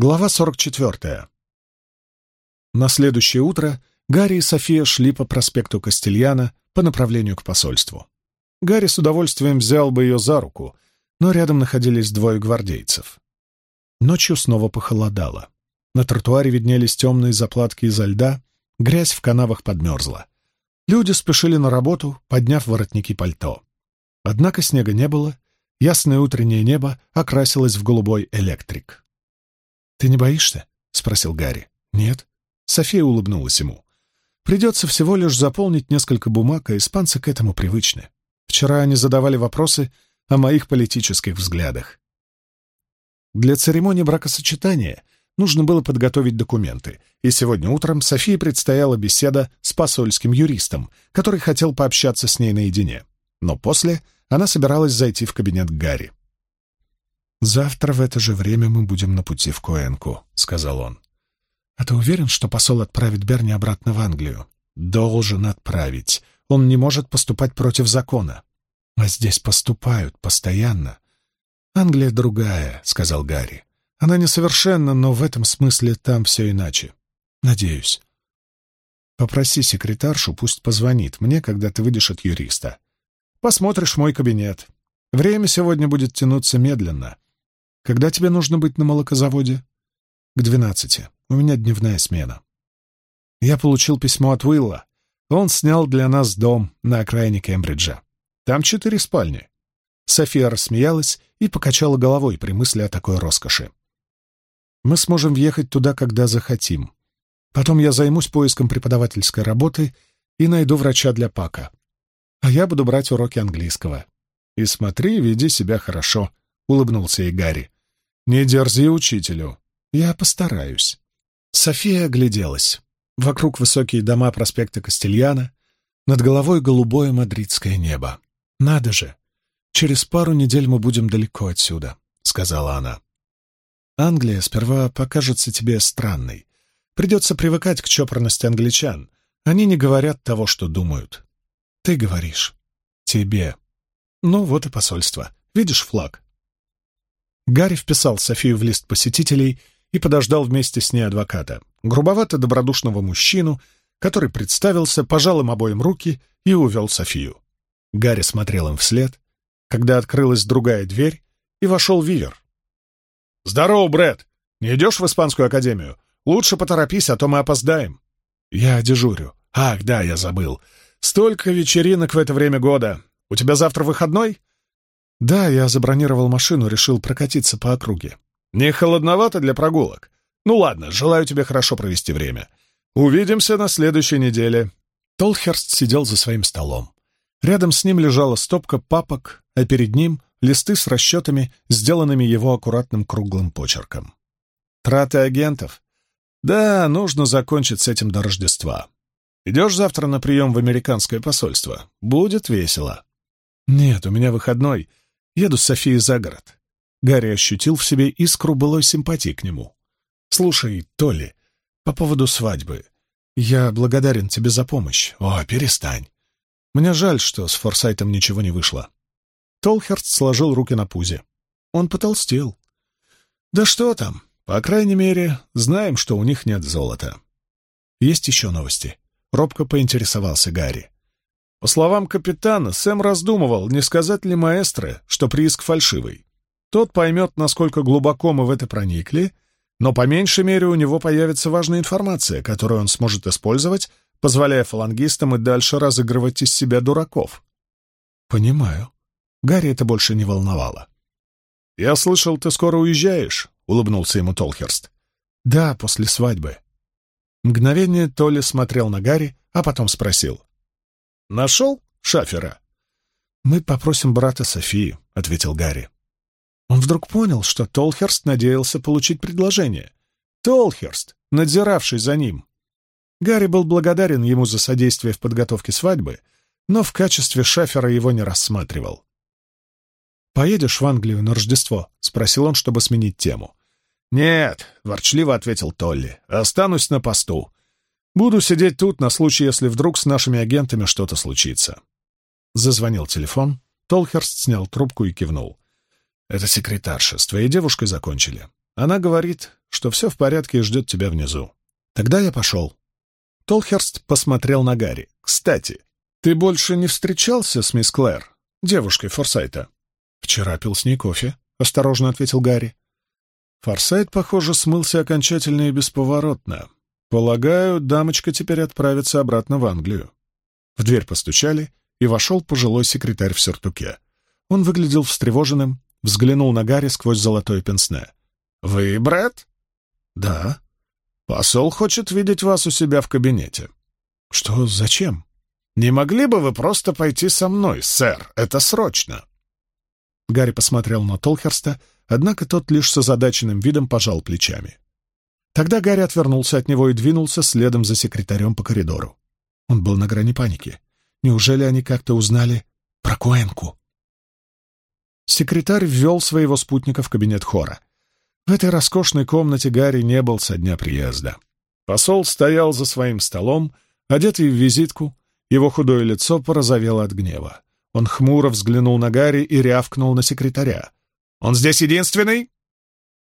Глава 44. На следующее утро Гарри и София шли по проспекту Кастильяна по направлению к посольству. Гарри с удовольствием взял бы ее за руку, но рядом находились двое гвардейцев. Ночью снова похолодало. На тротуаре виднелись темные заплатки изо льда, грязь в канавах подмерзла. Люди спешили на работу, подняв воротники пальто. Однако снега не было, ясное утреннее небо окрасилось в голубой электрик. «Ты не боишься?» — спросил Гарри. «Нет». София улыбнулась ему. «Придется всего лишь заполнить несколько бумаг, а испанцы к этому привычны. Вчера они задавали вопросы о моих политических взглядах. Для церемонии бракосочетания нужно было подготовить документы, и сегодня утром Софии предстояла беседа с посольским юристом, который хотел пообщаться с ней наедине. Но после она собиралась зайти в кабинет Гарри. «Завтра в это же время мы будем на пути в Коэнку», — сказал он. «А ты уверен, что посол отправит Берни обратно в Англию?» «Должен отправить. Он не может поступать против закона». «А здесь поступают постоянно». «Англия другая», — сказал Гарри. «Она несовершенна, но в этом смысле там все иначе. Надеюсь». «Попроси секретаршу, пусть позвонит мне, когда ты выйдешь от юриста. Посмотришь мой кабинет. Время сегодня будет тянуться медленно. Когда тебе нужно быть на молокозаводе? К двенадцати. У меня дневная смена. Я получил письмо от Уилла. Он снял для нас дом на окраине Кембриджа. Там четыре спальни. София рассмеялась и покачала головой при мысли о такой роскоши. Мы сможем въехать туда, когда захотим. Потом я займусь поиском преподавательской работы и найду врача для Пака. А я буду брать уроки английского. И смотри, веди себя хорошо, — улыбнулся ей Гарри. «Не дерзи учителю. Я постараюсь». София огляделась. Вокруг высокие дома проспекта Кастильяна, над головой голубое мадридское небо. «Надо же! Через пару недель мы будем далеко отсюда», — сказала она. «Англия сперва покажется тебе странной. Придется привыкать к чопорности англичан. Они не говорят того, что думают. Ты говоришь. Тебе. Ну, вот и посольство. Видишь флаг? Гарри вписал Софию в лист посетителей и подождал вместе с ней адвоката, грубовато-добродушного мужчину, который представился, пожал им обоим руки и увел Софию. Гарри смотрел им вслед, когда открылась другая дверь, и вошел Вивер. «Здорово, Брэд! Не идешь в Испанскую академию? Лучше поторопись, а то мы опоздаем». «Я дежурю». «Ах, да, я забыл. Столько вечеринок в это время года. У тебя завтра выходной?» «Да, я забронировал машину, решил прокатиться по округе». «Не холодновато для прогулок? Ну ладно, желаю тебе хорошо провести время. Увидимся на следующей неделе». Толхерст сидел за своим столом. Рядом с ним лежала стопка папок, а перед ним — листы с расчетами, сделанными его аккуратным круглым почерком. «Траты агентов?» «Да, нужно закончить с этим до Рождества. Идешь завтра на прием в американское посольство? Будет весело». «Нет, у меня выходной. Еду с Софией за город. Гарри ощутил в себе искру былой симпатии к нему. «Слушай, Толли, по поводу свадьбы. Я благодарен тебе за помощь. О, перестань. Мне жаль, что с Форсайтом ничего не вышло». Толхерст сложил руки на пузе. Он потолстел. «Да что там? По крайней мере, знаем, что у них нет золота». «Есть еще новости?» — робко поинтересовался Гарри. По словам капитана, Сэм раздумывал, не сказать ли маэстро, что прииск фальшивый. Тот поймет, насколько глубоко мы в это проникли, но по меньшей мере у него появится важная информация, которую он сможет использовать, позволяя фалангистам и дальше разыгрывать из себя дураков. «Понимаю». Гарри это больше не волновало. «Я слышал, ты скоро уезжаешь?» — улыбнулся ему Толхерст. «Да, после свадьбы». Мгновение Толли смотрел на Гарри, а потом спросил. Нашел шафера?» «Мы попросим брата Софии», — ответил Гарри. Он вдруг понял, что Толхерст надеялся получить предложение. Толхерст, надзиравший за ним. Гарри был благодарен ему за содействие в подготовке свадьбы, но в качестве шафера его не рассматривал. «Поедешь в Англию на Рождество?» — спросил он, чтобы сменить тему. «Нет», — ворчливо ответил Толли, — «останусь на посту. Буду сидеть тут на случай, если вдруг с нашими агентами что-то случится. Зазвонил телефон. Толхерст снял трубку и кивнул. «Это секретарша. С твоей девушкой закончили. Она говорит, что все в порядке и ждет тебя внизу. Тогда я пошел. Толхерст посмотрел на Гарри. «Кстати, ты больше не встречался с мисс Клэр, девушкой Форсайта?» «Вчера пил с ней кофе», — осторожно ответил Гарри. Форсайт, похоже, смылся окончательно и бесповоротно. Полагаю, дамочка теперь отправится обратно в Англию. В дверь постучали, и вошел пожилой секретарь в сюртуке. Он выглядел встревоженным, взглянул на Гарри сквозь золотое пенсне. «Вы Брэд?» «Да». «Посол хочет видеть вас у себя в кабинете». «Что, зачем?» «Не могли бы вы просто пойти со мной, сэр? Это срочно!» Гарри посмотрел на Толхерста, однако тот лишь с озадаченным видом пожал плечами. Тогда Гарри отвернулся от него и двинулся следом за секретарем по коридору. Он был на грани паники. Неужели они как-то узнали про Куэнку? Секретарь ввел своего спутника в кабинет хора. В этой роскошной комнате Гарри не был со дня приезда. Посол стоял за своим столом, одетый в визитку, его худое лицо порозовело от гнева. Он хмуро взглянул на Гарри и рявкнул на секретаря. «Он здесь единственный?»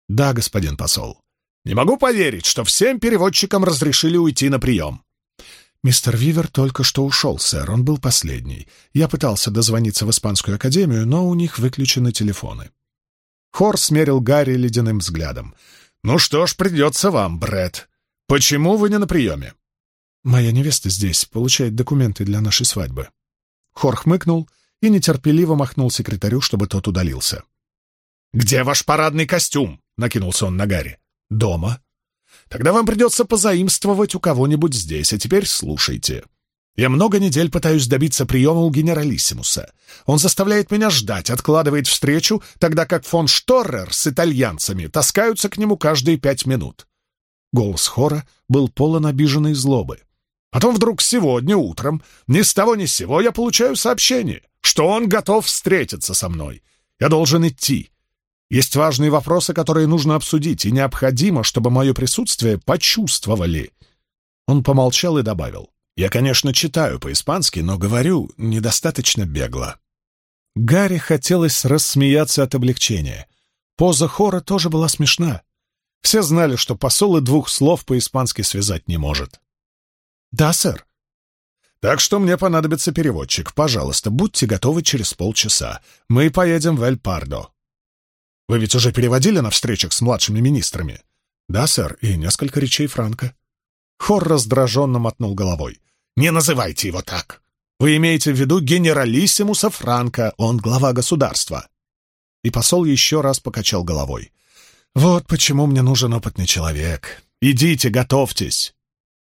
«Да, господин посол». «Не могу поверить, что всем переводчикам разрешили уйти на прием». «Мистер Вивер только что ушел, сэр. Он был последний. Я пытался дозвониться в Испанскую академию, но у них выключены телефоны». Хор смерил Гарри ледяным взглядом. «Ну что ж, придется вам, Брэд. Почему вы не на приеме?» «Моя невеста здесь, получает документы для нашей свадьбы». Хор хмыкнул и нетерпеливо махнул секретарю, чтобы тот удалился. «Где ваш парадный костюм?» — накинулся он на Гарри. «Дома». «Тогда вам придется позаимствовать у кого-нибудь здесь, а теперь слушайте. Я много недель пытаюсь добиться приема у генералиссимуса. Он заставляет меня ждать, откладывает встречу, тогда как фон Шторрер с итальянцами таскаются к нему каждые пять минут. Голос хора был полон обиженной злобы. Потом вдруг сегодня утром, ни с того ни с сего, я получаю сообщение, что он готов встретиться со мной. Я должен идти. Есть важные вопросы, которые нужно обсудить, и необходимо, чтобы мое присутствие почувствовали. Он помолчал и добавил. Я, конечно, читаю по-испански, но говорю недостаточно бегло. Гарри хотелось рассмеяться от облегчения. Поза хора тоже была смешна. Все знали, что посол и двух слов по-испански связать не может. «Да, сэр». «Так что мне понадобится переводчик. Пожалуйста, будьте готовы через полчаса. Мы поедем в Эль-Пардо». «Вы ведь уже переводили на встречах с младшими министрами?» «Да, сэр, и несколько речей Франка». Хор раздраженно мотнул головой. Не называйте его так. Вы имеете в виду генералиссимуса Франка, он глава государства. И посол еще раз покачал головой. Вот почему мне нужен опытный человек. Идите, готовьтесь.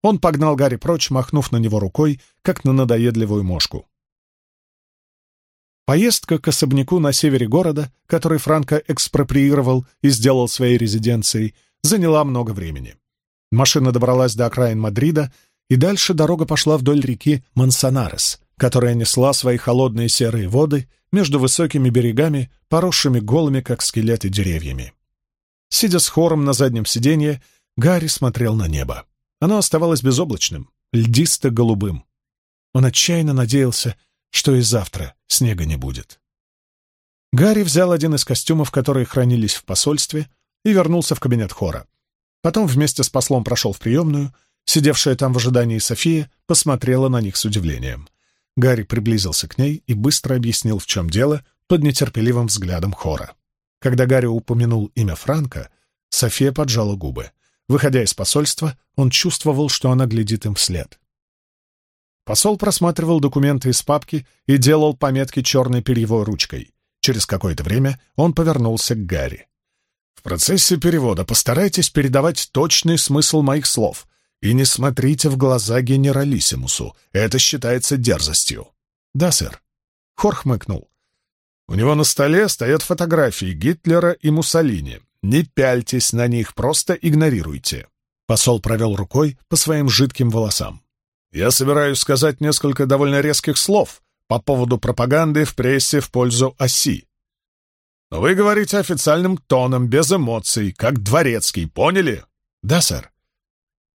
Он погнал Гарри прочь, махнув на него рукой, как на надоедливую мошку. Поездка к особняку на севере города, который Франко экспроприировал и сделал своей резиденцией, заняла много времени. Машина добралась до окраин Мадрида и дальше дорога пошла вдоль реки Мансонарес, которая несла свои холодные серые воды между высокими берегами, поросшими голыми, как скелеты, деревьями. Сидя с хором на заднем сиденье, Гарри смотрел на небо. Оно оставалось безоблачным, льдисто-голубым. Он отчаянно надеялся, что и завтра снега не будет. Гарри взял один из костюмов, которые хранились в посольстве, и вернулся в кабинет хора. Потом вместе с послом прошел в приемную Сидевшая там в ожидании София посмотрела на них с удивлением. Гарри приблизился к ней и быстро объяснил, в чем дело, под нетерпеливым взглядом хора. Когда Гарри упомянул имя Франка, София поджала губы. Выходя из посольства, он чувствовал, что она глядит им вслед. Посол просматривал документы из папки и делал пометки черной перьевой ручкой. Через какое-то время он повернулся к Гарри. «В процессе перевода постарайтесь передавать точный смысл моих слов, и не смотрите в глаза генералиссимусу. Это считается дерзостью. Да, сэр. Хор хмыкнул. У него на столе стоят фотографии Гитлера и Муссолини. Не пяльтесь на них, просто игнорируйте. Посол провел рукой по своим жидким волосам. Я собираюсь сказать несколько довольно резких слов по поводу пропаганды в прессе в пользу оси. Но вы говорите официальным тоном, без эмоций, как дворецкий, поняли? Да, сэр.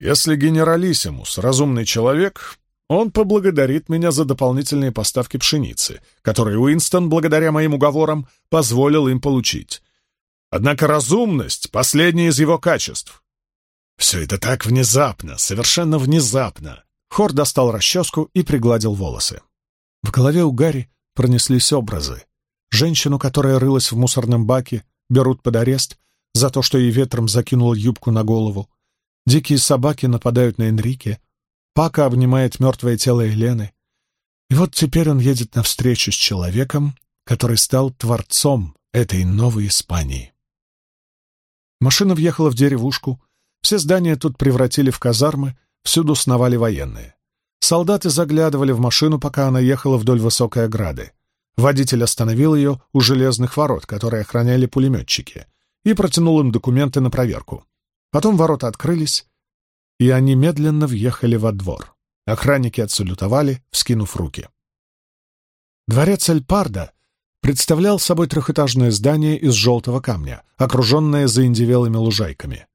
Если генералиссимус — разумный человек, он поблагодарит меня за дополнительные поставки пшеницы, которые Уинстон, благодаря моим уговорам, позволил им получить. Однако разумность — последнее из его качеств. Все это так внезапно, совершенно внезапно. Хор достал расческу и пригладил волосы. В голове у Гарри пронеслись образы. Женщину, которая рылась в мусорном баке, берут под арест за то, что ей ветром закинула юбку на голову. Дикие собаки нападают на Энрике. Пака обнимает мертвое тело Елены. И вот теперь он едет навстречу с человеком, который стал творцом этой новой Испании. Машина въехала в деревушку. Все здания тут превратили в казармы, всюду сновали военные. Солдаты заглядывали в машину, пока она ехала вдоль высокой ограды. Водитель остановил ее у железных ворот, которые охраняли пулеметчики, и протянул им документы на проверку. Потом ворота открылись, и они медленно въехали во двор. Охранники отсалютовали, вскинув руки. Дворец Эльпарда представлял собой трехэтажное здание из желтого камня, окруженное заиндевелыми лужайками.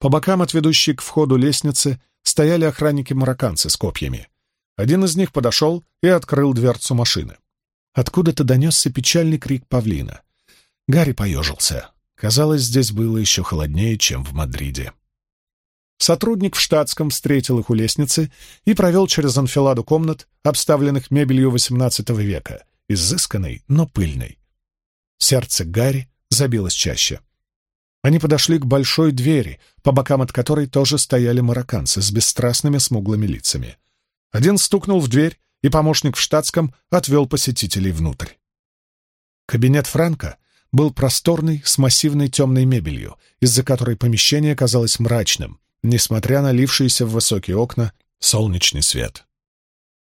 По бокам от ведущей к входу лестницы стояли охранники-марокканцы с копьями. Один из них подошел и открыл дверцу машины. Откуда-то донесся печальный крик павлина. Гарри поежился. Казалось, здесь было еще холоднее, чем в Мадриде. Сотрудник в штатском встретил их у лестницы и провел через анфиладу комнат, обставленных мебелью XVIII века, изысканной, но пыльной. Сердце Гарри забилось чаще. Они подошли к большой двери, по бокам от которой тоже стояли марокканцы с бесстрастными смуглыми лицами. Один стукнул в дверь, и помощник в штатском отвел посетителей внутрь. Кабинет Франка был просторный, с массивной темной мебелью, из-за которой помещение казалось мрачным, несмотря на лившиеся в высокие окна солнечный свет.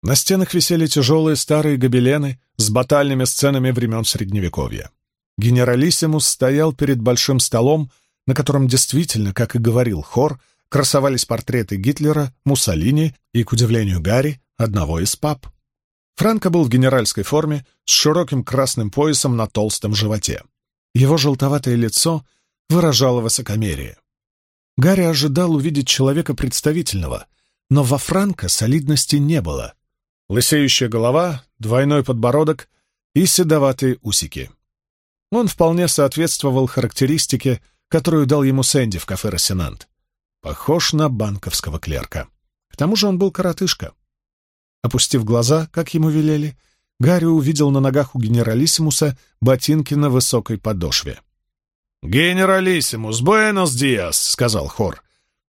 На стенах висели тяжелые старые гобелены с батальными сценами времен Средневековья. Генералиссимус стоял перед большим столом, на котором действительно, как и говорил хор, красовались портреты Гитлера, Муссолини и, к удивлению Гарри, одного из пап. Франко был в генеральской форме с широким красным поясом на толстом животе. Его желтоватое лицо выражало высокомерие. Гарри ожидал увидеть человека представительного, но во Франко солидности не было. Лысеющая голова, двойной подбородок и седоватые усики. Он вполне соответствовал характеристике, которую дал ему Сэнди в кафе «Росинант». Похож на банковского клерка. К тому же он был коротышка. Опустив глаза, как ему велели, Гарри увидел на ногах у генералиссимуса ботинки на высокой подошве. «Генералиссимус, буэнос диас!» — сказал хор.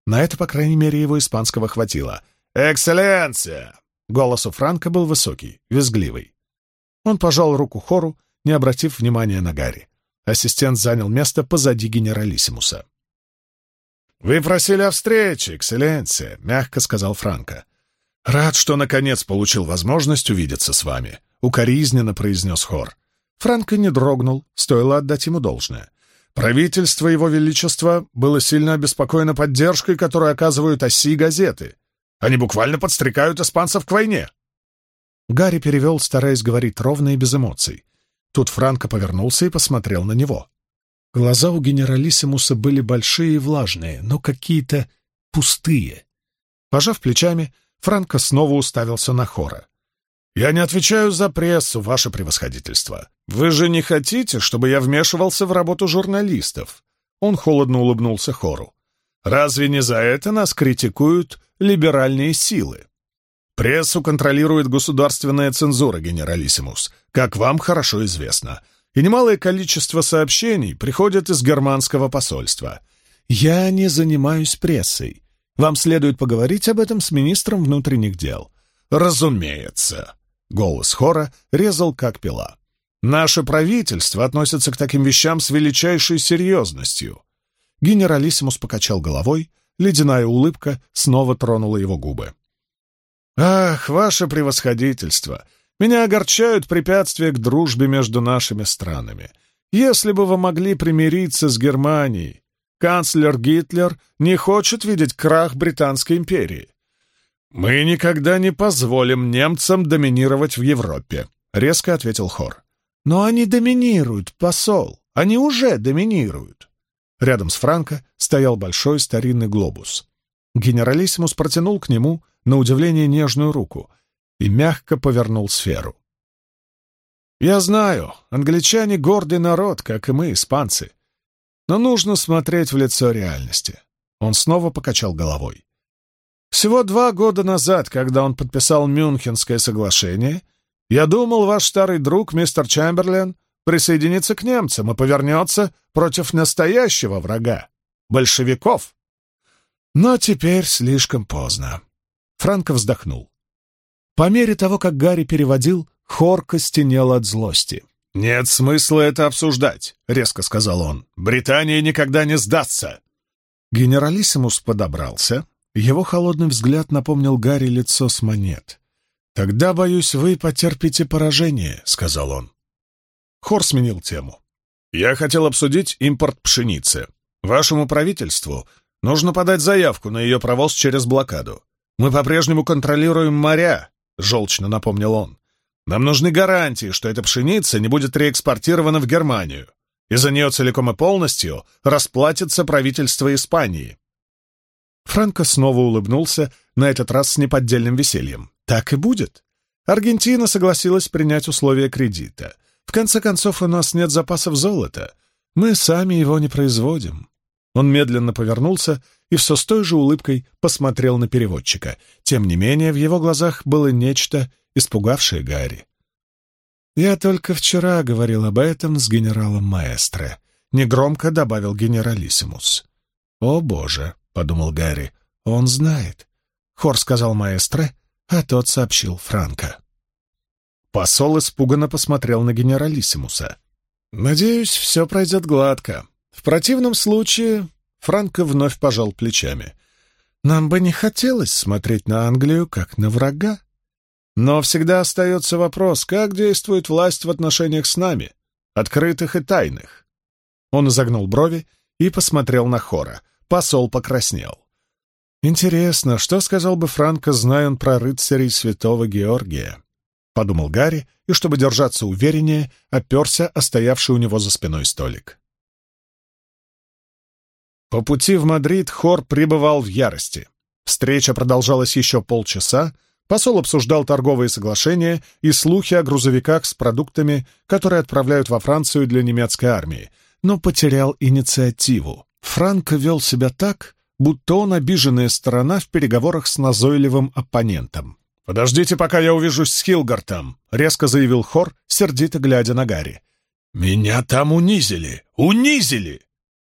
На это, по крайней мере, его испанского хватило. «Экселленция!» Голос у Франка был высокий, визгливый. Он пожал руку хору, не обратив внимания на Гарри. Ассистент занял место позади генералиссимуса. «Вы просили о встрече, экселленция», — мягко сказал Франко. «Рад, что наконец получил возможность увидеться с вами», — укоризненно произнес хор. Франко не дрогнул, стоило отдать ему должное. Правительство Его Величества было сильно обеспокоено поддержкой, которую оказывают оси газеты. Они буквально подстрекают испанцев к войне. Гарри перевел, стараясь говорить ровно и без эмоций. Тут Франко повернулся и посмотрел на него. Глаза у генералиссимуса были большие и влажные, но какие-то пустые. Пожав плечами, Франко снова уставился на Хора. «Я не отвечаю за прессу, ваше превосходительство. Вы же не хотите, чтобы я вмешивался в работу журналистов?» Он холодно улыбнулся Хору. «Разве не за это нас критикуют либеральные силы?» «Прессу контролирует государственная цензура, генералиссимус, как вам хорошо известно, и немалое количество сообщений приходят из германского посольства. Я не занимаюсь прессой. Вам следует поговорить об этом с министром внутренних дел. Разумеется. Голос хора резал как пила. Наше правительство относится к таким вещам с величайшей серьезностью. Генералиссимус покачал головой, ледяная улыбка снова тронула его губы. «Ах, ваше превосходительство! Меня огорчают препятствия к дружбе между нашими странами. Если бы вы могли примириться с Германией, Канцлер Гитлер не хочет видеть крах Британской империи. «Мы никогда не позволим немцам доминировать в Европе», — резко ответил Хор. «Но они доминируют, посол. Они уже доминируют». Рядом с Франко стоял большой старинный глобус. Генералиссимус протянул к нему, на удивление, нежную руку и мягко повернул сферу. «Я знаю, англичане — гордый народ, как и мы, испанцы. но нужно смотреть в лицо реальности. Он снова покачал головой. Всего два года назад, когда он подписал Мюнхенское соглашение, я думал, ваш старый друг, мистер Чемберлен, присоединится к немцам и повернется против настоящего врага — большевиков. Но теперь слишком поздно. Франко вздохнул. По мере того, как Гарри переводил, хор костенел от злости. «Нет смысла это обсуждать», — резко сказал он. «Британия никогда не сдастся». Генералиссимус подобрался. Его холодный взгляд напомнил Гарри лицо с монет. «Тогда, боюсь, вы потерпите поражение», — сказал он. Хор сменил тему. «Я хотел обсудить импорт пшеницы. Вашему правительству нужно подать заявку на ее провоз через блокаду. Мы по-прежнему контролируем моря», — желчно напомнил он. «Нам нужны гарантии, что эта пшеница не будет реэкспортирована в Германию, и за нее целиком и полностью расплатится правительство Испании». Франко снова улыбнулся, на этот раз с неподдельным весельем. «Так и будет. Аргентина согласилась принять условия кредита. В конце концов, у нас нет запасов золота. Мы сами его не производим». Он медленно повернулся и все с той же улыбкой посмотрел на переводчика. Тем не менее, в его глазах было нечто, испугавшее Гарри. «Я только вчера говорил об этом с генералом Маэстро», — негромко добавил генералиссимус. «О, боже!» — подумал Гарри. «Он знает». Хор сказал Маэстро, а тот сообщил Франко. Посол испуганно посмотрел на генералиссимуса. «Надеюсь, все пройдет гладко. В противном случае Франко вновь пожал плечами. «Нам бы не хотелось смотреть на Англию как на врага. Но всегда остается вопрос, как действует власть в отношениях с нами, открытых и тайных». Он изогнул брови и посмотрел на Хора. Посол покраснел. «Интересно, что сказал бы Франко, зная он про рыцарей святого Георгия?» — подумал Гарри, и, чтобы держаться увереннее, оперся о стоявший у него за спиной столик. По пути в Мадрид хор пребывал в ярости. Встреча продолжалась еще полчаса, посол обсуждал торговые соглашения и слухи о грузовиках с продуктами, которые отправляют во Францию для немецкой армии, но потерял инициативу. Франко вел себя так, будто он обиженная сторона в переговорах с назойливым оппонентом. «Подождите, пока я увижусь с Хилгартом», — резко заявил Хор, сердито глядя на Гарри. «Меня там унизили! Унизили!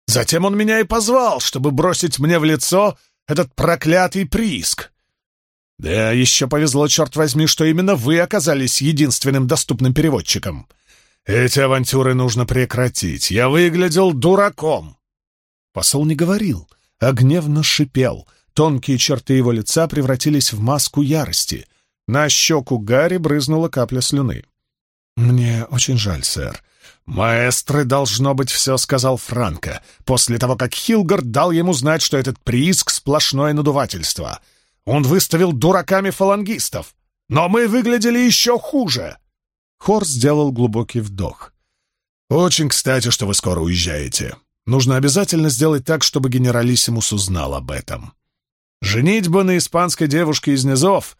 Затем он меня и позвал, чтобы бросить мне в лицо этот проклятый прииск. Да еще повезло, черт возьми, что именно вы оказались единственным доступным переводчиком. Эти авантюры нужно прекратить. Я выглядел дураком. Посол не говорил, а гневно шипел. Тонкие черты его лица превратились в маску ярости. На щеку Гарри брызнула капля слюны. «Мне очень жаль, сэр. «Маэстро, должно быть, все сказал Франко, после того, как Хилгард дал ему знать, что этот прииск — сплошное надувательство. Он выставил дураками фалангистов, но мы выглядели еще хуже!» Хор сделал глубокий вдох. «Очень кстати, что вы скоро уезжаете. Нужно обязательно сделать так, чтобы генералиссимус узнал об этом. Женитьба на испанской девушке из низов.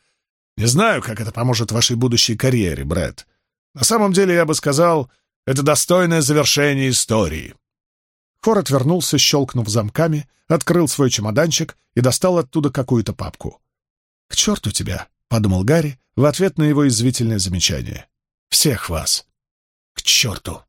Не знаю, как это поможет вашей будущей карьере, Брэд. На самом деле, я бы сказал, это достойное завершение истории». Хор отвернулся, щелкнув замками, открыл свой чемоданчик и достал оттуда какую-то папку. «К черту тебя!» — подумал Гарри в ответ на его извительное замечание. «Всех вас! К черту!»